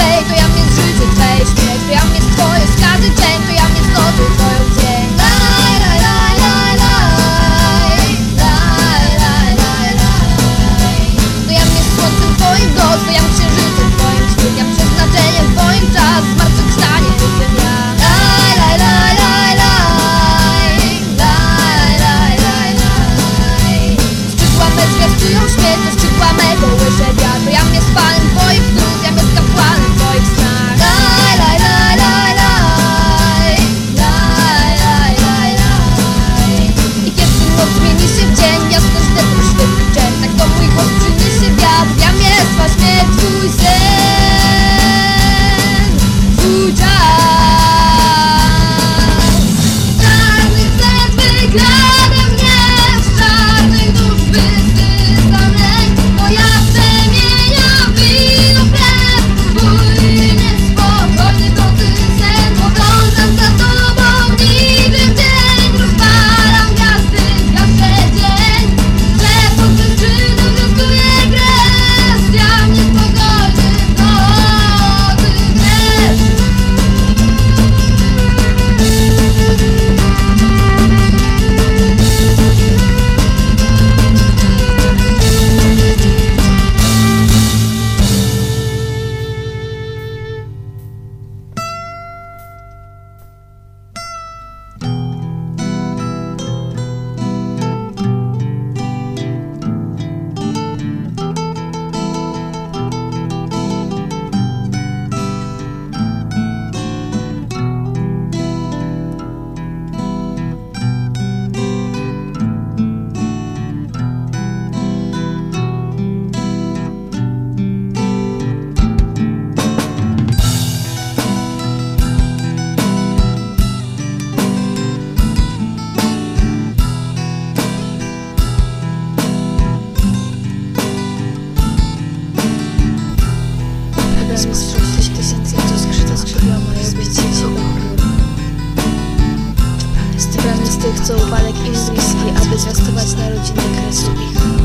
Ej, to ja mnie z życia, cześć, to ja mnie spośród tych tysięcy, co skrzyta skrzywiła moje bycie Brani z tych, co upadek i zbliski, aby zwiastować narodziny kresu ich.